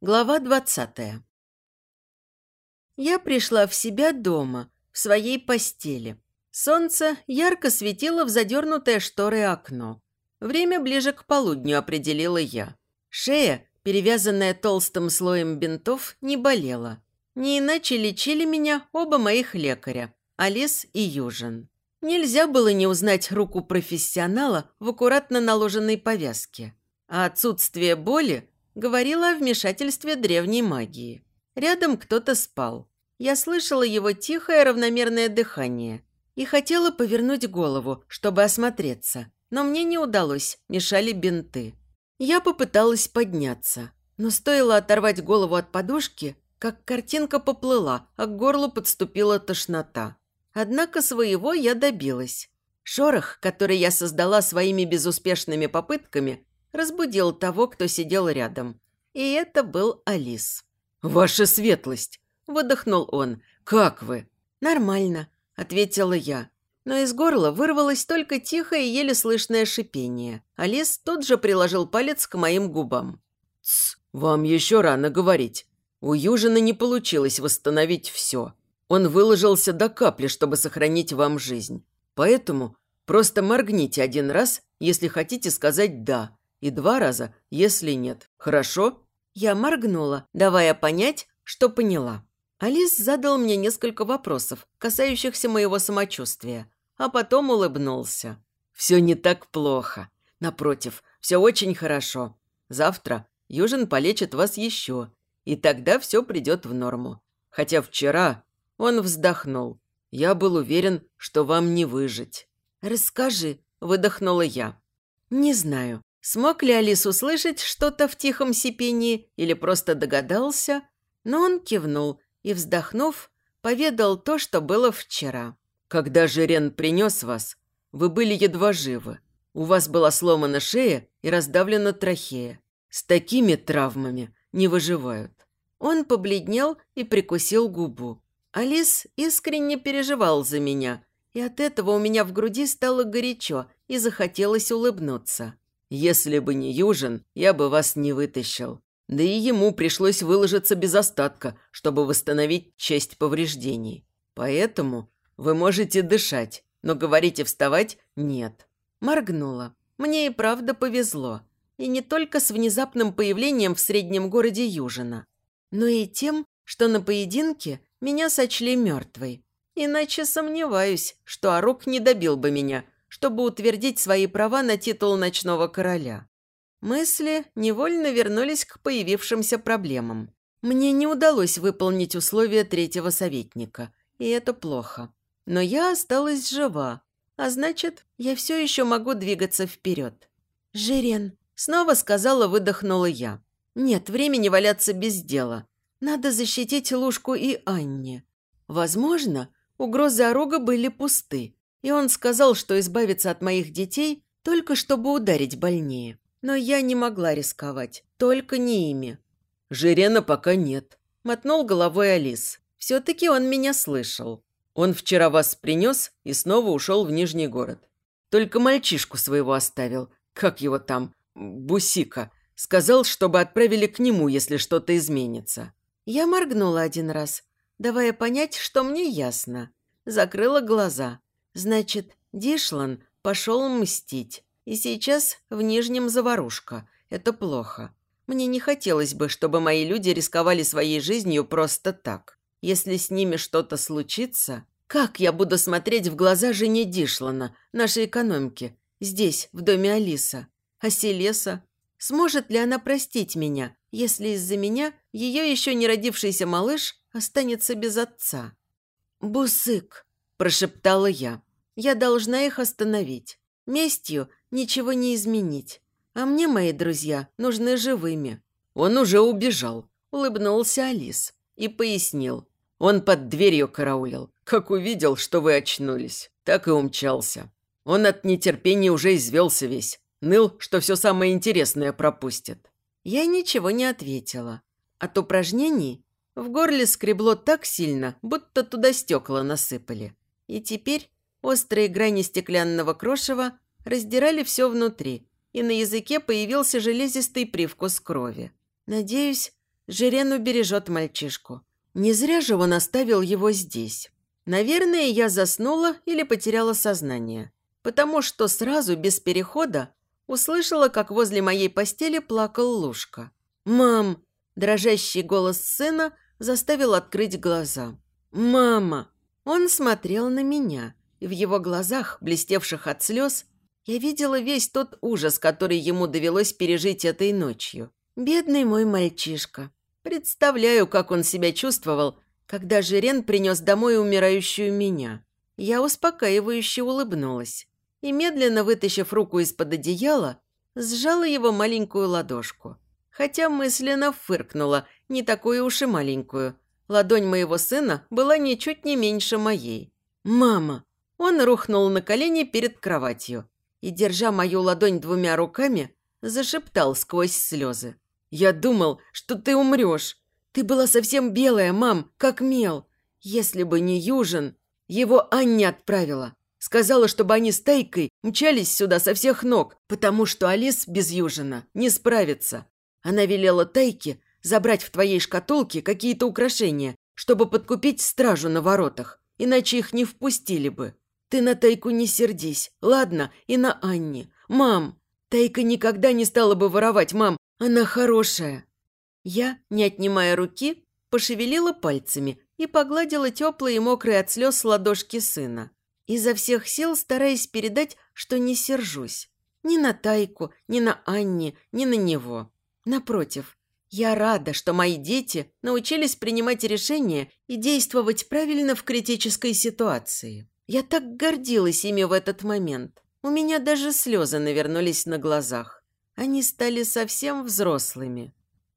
Глава двадцатая. Я пришла в себя дома, в своей постели. Солнце ярко светило в задернутое шторы окно. Время ближе к полудню определила я. Шея, перевязанная толстым слоем бинтов, не болела. Не иначе лечили меня оба моих лекаря – Алис и Южин. Нельзя было не узнать руку профессионала в аккуратно наложенной повязке. А отсутствие боли говорило о вмешательстве древней магии. Рядом кто-то спал. Я слышала его тихое равномерное дыхание и хотела повернуть голову, чтобы осмотреться, но мне не удалось, мешали бинты. Я попыталась подняться, но стоило оторвать голову от подушки, как картинка поплыла, а к горлу подступила тошнота. Однако своего я добилась. Шорох, который я создала своими безуспешными попытками, разбудил того, кто сидел рядом. И это был Алис. «Ваша светлость!» – выдохнул он. «Как вы?» «Нормально», – ответила я. Но из горла вырвалось только тихое еле слышное шипение. Алис тут же приложил палец к моим губам. «Тсс, вам еще рано говорить. У Южина не получилось восстановить все. Он выложился до капли, чтобы сохранить вам жизнь. Поэтому просто моргните один раз, если хотите сказать «да», и два раза, если нет. Хорошо?» Я моргнула, давая понять, что поняла. Алис задал мне несколько вопросов, касающихся моего самочувствия, а потом улыбнулся. «Все не так плохо. Напротив, все очень хорошо. Завтра Южин полечит вас еще, и тогда все придет в норму. Хотя вчера он вздохнул. Я был уверен, что вам не выжить. «Расскажи», – выдохнула я. «Не знаю, смог ли Алис услышать что-то в тихом сипении или просто догадался, но он кивнул и, вздохнув, поведал то, что было вчера. «Когда Жирен принес вас, вы были едва живы. У вас была сломана шея и раздавлена трахея. С такими травмами не выживают». Он побледнел и прикусил губу. Алис искренне переживал за меня, и от этого у меня в груди стало горячо и захотелось улыбнуться. «Если бы не Южин, я бы вас не вытащил. Да и ему пришлось выложиться без остатка, чтобы восстановить честь повреждений. Поэтому вы можете дышать, но говорите вставать – нет». Моргнула. Мне и правда повезло. И не только с внезапным появлением в среднем городе Южина, но и тем, что на поединке меня сочли мертвой. Иначе сомневаюсь, что Арук не добил бы меня, чтобы утвердить свои права на титул ночного короля. Мысли невольно вернулись к появившимся проблемам. Мне не удалось выполнить условия третьего советника, и это плохо. Но я осталась жива, а значит, я все еще могу двигаться вперед. «Жирен», — снова сказала, выдохнула я. «Нет времени валяться без дела. Надо защитить Лужку и Анне. Возможно, угрозы Орога были пусты, и он сказал, что избавится от моих детей только чтобы ударить больнее. Но я не могла рисковать, только не ими. «Жирена пока нет», – мотнул головой Алис. Все-таки он меня слышал. Он вчера вас принес и снова ушел в Нижний город. Только мальчишку своего оставил. Как его там? Бусика. Сказал, чтобы отправили к нему, если что-то изменится. Я моргнула один раз, давая понять, что мне ясно. Закрыла глаза. Значит, Дишлан пошел мстить. И сейчас в Нижнем заварушка. Это плохо. Мне не хотелось бы, чтобы мои люди рисковали своей жизнью просто так. Если с ними что-то случится, как я буду смотреть в глаза жене Дишлана, нашей экономки, здесь, в доме Алиса? А Селеса? Сможет ли она простить меня, если из-за меня ее еще не родившийся малыш останется без отца. «Бусык», – прошептала я, – «я должна их остановить. Местью ничего не изменить. А мне, мои друзья, нужны живыми». «Он уже убежал», – улыбнулся Алис и пояснил. «Он под дверью караулил. Как увидел, что вы очнулись, так и умчался. Он от нетерпения уже извелся весь. Ныл, что все самое интересное пропустит. Я ничего не ответила. От упражнений в горле скребло так сильно, будто туда стекла насыпали. И теперь острые грани стеклянного крошева раздирали все внутри, и на языке появился железистый привкус крови. Надеюсь, Жирен убережет мальчишку. Не зря же он оставил его здесь. Наверное, я заснула или потеряла сознание, потому что сразу, без перехода, услышала, как возле моей постели плакал Лушка. «Мам!» – дрожащий голос сына заставил открыть глаза. «Мама!» Он смотрел на меня, и в его глазах, блестевших от слез, я видела весь тот ужас, который ему довелось пережить этой ночью. Бедный мой мальчишка. Представляю, как он себя чувствовал, когда Жирен принес домой умирающую меня. Я успокаивающе улыбнулась и, медленно вытащив руку из-под одеяла, сжала его маленькую ладошку. Хотя мысленно фыркнула, не такую уж и маленькую. Ладонь моего сына была ничуть не меньше моей. «Мама!» Он рухнул на колени перед кроватью и, держа мою ладонь двумя руками, зашептал сквозь слезы. «Я думал, что ты умрешь. Ты была совсем белая, мам, как мел. Если бы не Южин, его Анне отправила. Сказала, чтобы они с Тайкой мчались сюда со всех ног, потому что Алис без Южина не справится. Она велела Тайке забрать в твоей шкатулке какие-то украшения, чтобы подкупить стражу на воротах, иначе их не впустили бы. Ты на Тайку не сердись, ладно, и на Анне. Мам, Тайка никогда не стала бы воровать, мам, она хорошая. Я, не отнимая руки, пошевелила пальцами и погладила теплые и мокрые от слез ладошки сына. Изо всех сил стараясь передать, что не сержусь. Ни на Тайку, ни на Анне, ни на него. Напротив, я рада, что мои дети научились принимать решения и действовать правильно в критической ситуации. Я так гордилась ими в этот момент. У меня даже слезы навернулись на глазах. Они стали совсем взрослыми.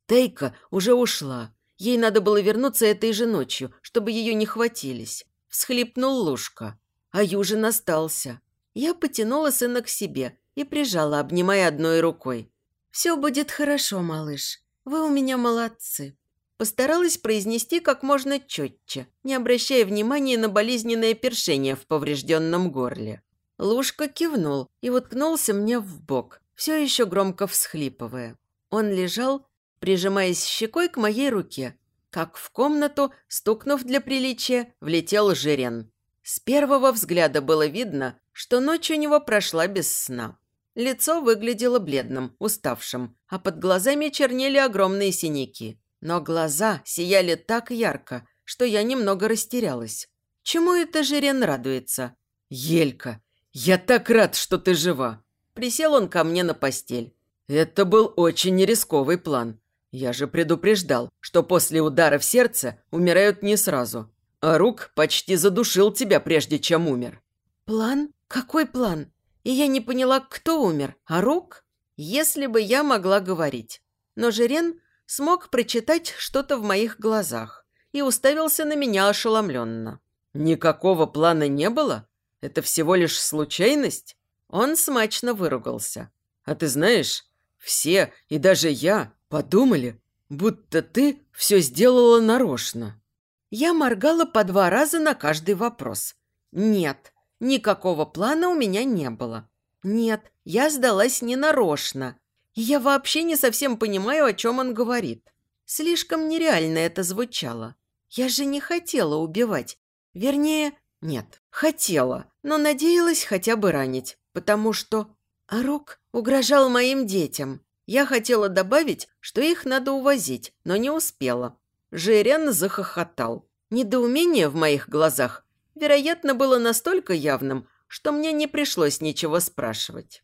Тейка уже ушла. Ей надо было вернуться этой же ночью, чтобы ее не хватились. Всхлипнул Лушка. А Южин остался. Я потянула сына к себе и прижала, обнимая одной рукой. «Все будет хорошо, малыш. Вы у меня молодцы. Постаралась произнести как можно четче, не обращая внимания на болезненное першение в поврежденном горле. Лушка кивнул и уткнулся мне в бок, все еще громко всхлипывая. Он лежал, прижимаясь щекой к моей руке, как в комнату, стукнув для приличия, влетел Жирен. С первого взгляда было видно, что ночь у него прошла без сна. Лицо выглядело бледным, уставшим, а под глазами чернели огромные синяки. Но глаза сияли так ярко, что я немного растерялась. Чему это Жирен радуется? «Елька, я так рад, что ты жива!» Присел он ко мне на постель. «Это был очень нерисковый план. Я же предупреждал, что после удара в сердце умирают не сразу. А Рук почти задушил тебя, прежде чем умер». «План? Какой план? И я не поняла, кто умер, а Рук? Если бы я могла говорить. Но Жирен смог прочитать что-то в моих глазах и уставился на меня ошеломленно. «Никакого плана не было? Это всего лишь случайность?» Он смачно выругался. «А ты знаешь, все, и даже я, подумали, будто ты все сделала нарочно». Я моргала по два раза на каждый вопрос. «Нет, никакого плана у меня не было. Нет, я сдалась ненарочно. Я вообще не совсем понимаю, о чем он говорит. Слишком нереально это звучало. Я же не хотела убивать. Вернее, нет, хотела, но надеялась хотя бы ранить, потому что... Арук угрожал моим детям. Я хотела добавить, что их надо увозить, но не успела. Жирен захохотал. Недоумение в моих глазах, вероятно, было настолько явным, что мне не пришлось ничего спрашивать.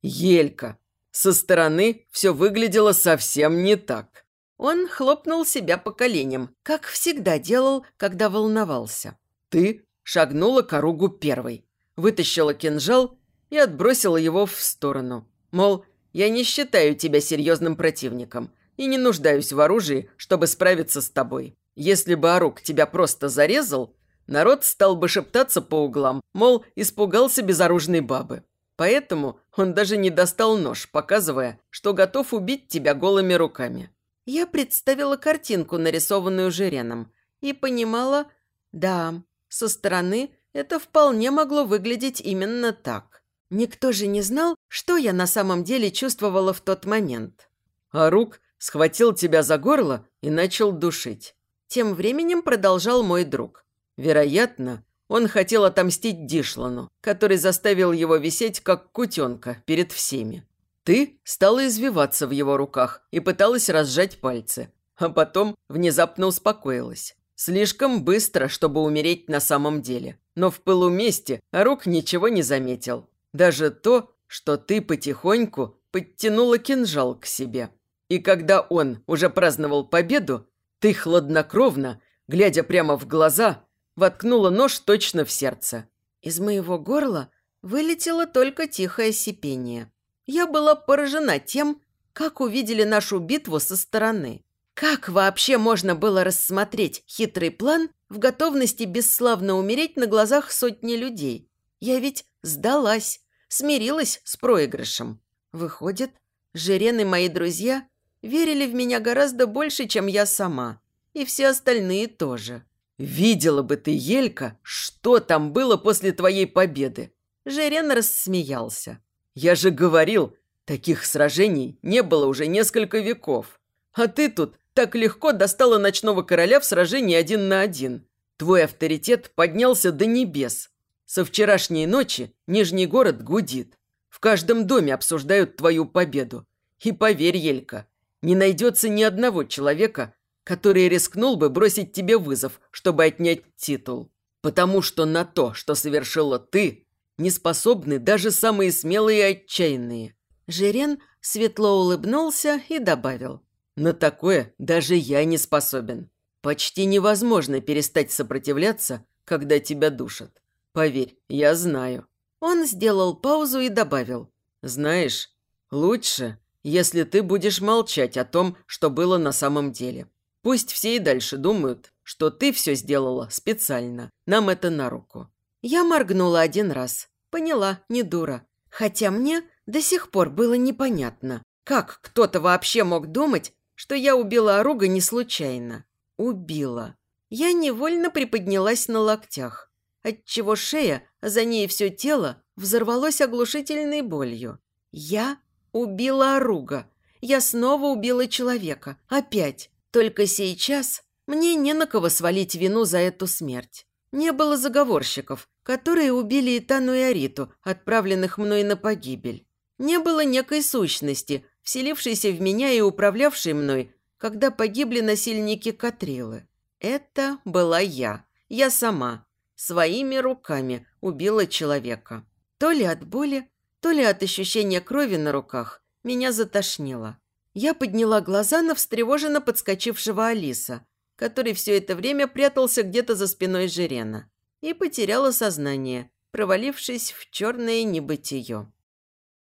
«Елька, со стороны все выглядело совсем не так. Он хлопнул себя по коленям, как всегда делал, когда волновался. Ты шагнула к оругу первой, вытащила кинжал и отбросила его в сторону. Мол, я не считаю тебя серьезным противником и не нуждаюсь в оружии, чтобы справиться с тобой. Если бы Арук тебя просто зарезал, народ стал бы шептаться по углам, мол, испугался безоружной бабы. Поэтому он даже не достал нож, показывая, что готов убить тебя голыми руками. Я представила картинку, нарисованную Жиреном, и понимала, да, со стороны это вполне могло выглядеть именно так. Никто же не знал, что я на самом деле чувствовала в тот момент. А Рук схватил тебя за горло и начал душить. Тем временем продолжал мой друг. Вероятно, он хотел отомстить Дишлану, который заставил его висеть, как кутенка, перед всеми. Ты стала извиваться в его руках и пыталась разжать пальцы, а потом внезапно успокоилась. Слишком быстро, чтобы умереть на самом деле. Но в пылу мести Арук ничего не заметил. Даже то, что ты потихоньку подтянула кинжал к себе. И когда он уже праздновал победу, ты хладнокровно, глядя прямо в глаза, воткнула нож точно в сердце. Из моего горла вылетело только тихое сипение. Я была поражена тем, как увидели нашу битву со стороны. Как вообще можно было рассмотреть хитрый план в готовности бесславно умереть на глазах сотни людей? Я ведь сдалась, смирилась с проигрышем. Выходит, Жирен мои друзья верили в меня гораздо больше, чем я сама. И все остальные тоже. «Видела бы ты, Елька, что там было после твоей победы!» Жерен рассмеялся. «Я же говорил, таких сражений не было уже несколько веков. А ты тут так легко достала ночного короля в сражении один на один. Твой авторитет поднялся до небес. Со вчерашней ночи Нижний город гудит. В каждом доме обсуждают твою победу. И поверь, Елька, не найдется ни одного человека, который рискнул бы бросить тебе вызов, чтобы отнять титул. Потому что на то, что совершила ты, не способны даже самые смелые и отчаянные. Жирен светло улыбнулся и добавил. На такое даже я не способен. Почти невозможно перестать сопротивляться, когда тебя душат. Поверь, я знаю. Он сделал паузу и добавил. Знаешь, лучше, если ты будешь молчать о том, что было на самом деле. Пусть все и дальше думают, что ты все сделала специально. Нам это на руку». Я моргнула один раз. Поняла, не дура. Хотя мне до сих пор было непонятно, как кто-то вообще мог думать, что я убила Оруга не случайно. Убила. Я невольно приподнялась на локтях, отчего шея, а за ней все тело, взорвалось оглушительной болью. Я убила Оруга. Я снова убила человека. Опять. Только сейчас мне не на кого свалить вину за эту смерть. Не было заговорщиков, которые убили Итану и Ариту, отправленных мной на погибель. Не было некой сущности, вселившейся в меня и управлявшей мной, когда погибли насильники Катрилы. Это была я. Я сама. Своими руками убила человека. То ли от боли, то ли от ощущения крови на руках меня затошнило. Я подняла глаза на встревоженно подскочившего Алиса, который все это время прятался где-то за спиной Жирена, и потеряла сознание, провалившись в черное небытие.